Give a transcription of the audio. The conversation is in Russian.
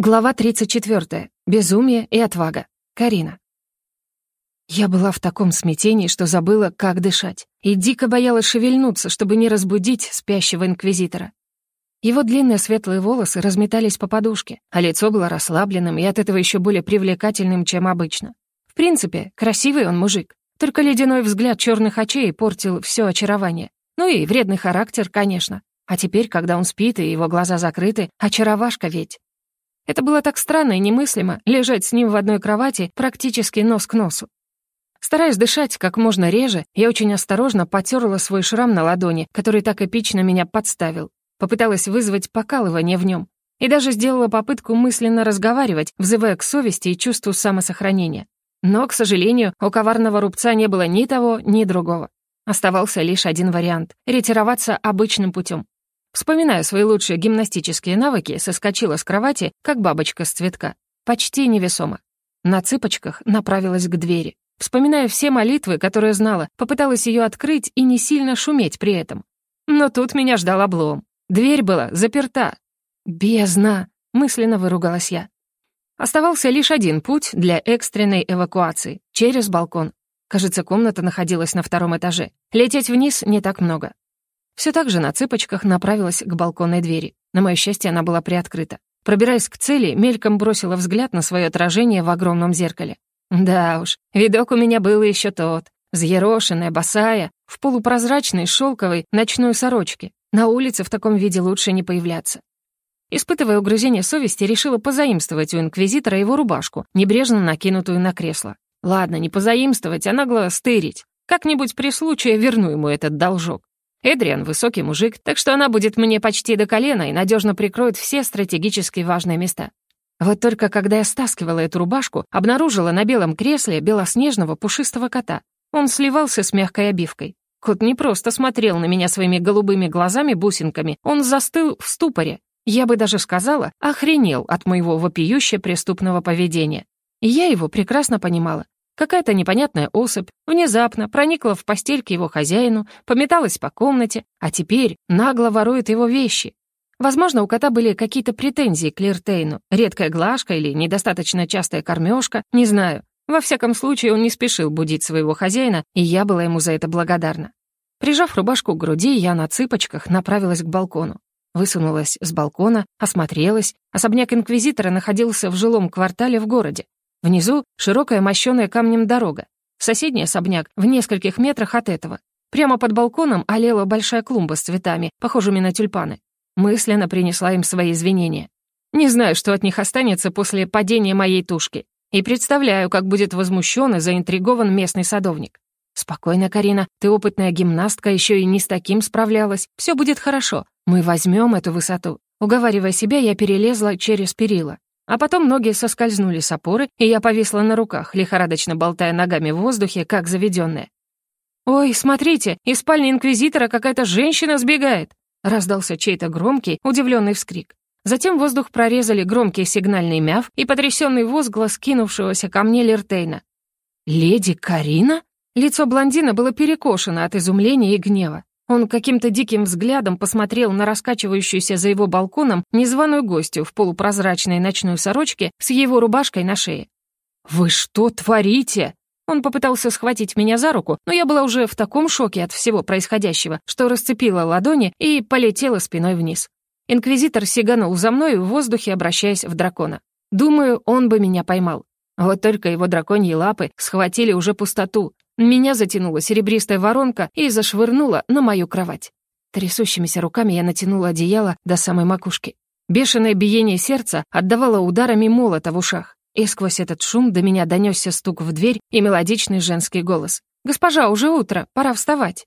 Глава 34. Безумие и отвага. Карина. Я была в таком смятении, что забыла, как дышать, и дико боялась шевельнуться, чтобы не разбудить спящего инквизитора. Его длинные светлые волосы разметались по подушке, а лицо было расслабленным и от этого еще более привлекательным, чем обычно. В принципе, красивый он мужик, только ледяной взгляд черных очей портил все очарование. Ну и вредный характер, конечно. А теперь, когда он спит и его глаза закрыты, очаровашка ведь. Это было так странно и немыслимо, лежать с ним в одной кровати практически нос к носу. Стараясь дышать как можно реже, я очень осторожно потерла свой шрам на ладони, который так эпично меня подставил. Попыталась вызвать покалывание в нем. И даже сделала попытку мысленно разговаривать, взывая к совести и чувству самосохранения. Но, к сожалению, у коварного рубца не было ни того, ни другого. Оставался лишь один вариант — ретироваться обычным путем. Вспоминая свои лучшие гимнастические навыки, соскочила с кровати, как бабочка с цветка. Почти невесомо. На цыпочках направилась к двери. Вспоминая все молитвы, которые знала, попыталась ее открыть и не сильно шуметь при этом. Но тут меня ждал облом. Дверь была заперта. «Бездна!» — мысленно выругалась я. Оставался лишь один путь для экстренной эвакуации — через балкон. Кажется, комната находилась на втором этаже. Лететь вниз не так много. Все так же на цыпочках направилась к балконной двери. На мое счастье, она была приоткрыта. Пробираясь к цели, мельком бросила взгляд на свое отражение в огромном зеркале. Да уж, видок у меня был еще тот. Взъерошенная, босая, в полупрозрачной, шелковой, ночной сорочке. На улице в таком виде лучше не появляться. Испытывая угрызение совести, решила позаимствовать у инквизитора его рубашку, небрежно накинутую на кресло. Ладно, не позаимствовать, а нагло стырить. Как-нибудь при случае верну ему этот должок. Эдриан — высокий мужик, так что она будет мне почти до колена и надежно прикроет все стратегически важные места. Вот только когда я стаскивала эту рубашку, обнаружила на белом кресле белоснежного пушистого кота. Он сливался с мягкой обивкой. Кот не просто смотрел на меня своими голубыми глазами-бусинками, он застыл в ступоре. Я бы даже сказала, охренел от моего вопиюще преступного поведения. И я его прекрасно понимала. Какая-то непонятная особь внезапно проникла в постель к его хозяину, пометалась по комнате, а теперь нагло ворует его вещи. Возможно, у кота были какие-то претензии к Лиртейну, редкая глажка или недостаточно частая кормежка, не знаю. Во всяком случае, он не спешил будить своего хозяина, и я была ему за это благодарна. Прижав рубашку к груди, я на цыпочках направилась к балкону. Высунулась с балкона, осмотрелась. Особняк Инквизитора находился в жилом квартале в городе. Внизу широкая мощеная камнем дорога. Соседний особняк в нескольких метрах от этого. Прямо под балконом олела большая клумба с цветами, похожими на тюльпаны. Мысленно принесла им свои извинения. Не знаю, что от них останется после падения моей тушки. И представляю, как будет возмущен и заинтригован местный садовник. «Спокойно, Карина, ты опытная гимнастка, еще и не с таким справлялась. Все будет хорошо. Мы возьмем эту высоту». Уговаривая себя, я перелезла через перила. А потом ноги соскользнули с опоры, и я повисла на руках, лихорадочно болтая ногами в воздухе, как заведенная. «Ой, смотрите, из спальни Инквизитора какая-то женщина сбегает!» Раздался чей-то громкий, удивленный вскрик. Затем воздух прорезали громкий сигнальный мяв и потрясенный возглас кинувшегося ко мне Лертейна. «Леди Карина?» Лицо блондина было перекошено от изумления и гнева. Он каким-то диким взглядом посмотрел на раскачивающуюся за его балконом незваную гостью в полупрозрачной ночной сорочке с его рубашкой на шее. «Вы что творите?» Он попытался схватить меня за руку, но я была уже в таком шоке от всего происходящего, что расцепила ладони и полетела спиной вниз. Инквизитор сиганул за мной в воздухе, обращаясь в дракона. Думаю, он бы меня поймал. Вот только его драконьи лапы схватили уже пустоту, меня затянула серебристая воронка и зашвырнула на мою кровать. Трясущимися руками я натянула одеяло до самой макушки. Бешеное биение сердца отдавало ударами молота в ушах. И сквозь этот шум до меня донесся стук в дверь и мелодичный женский голос. «Госпожа, уже утро, пора вставать».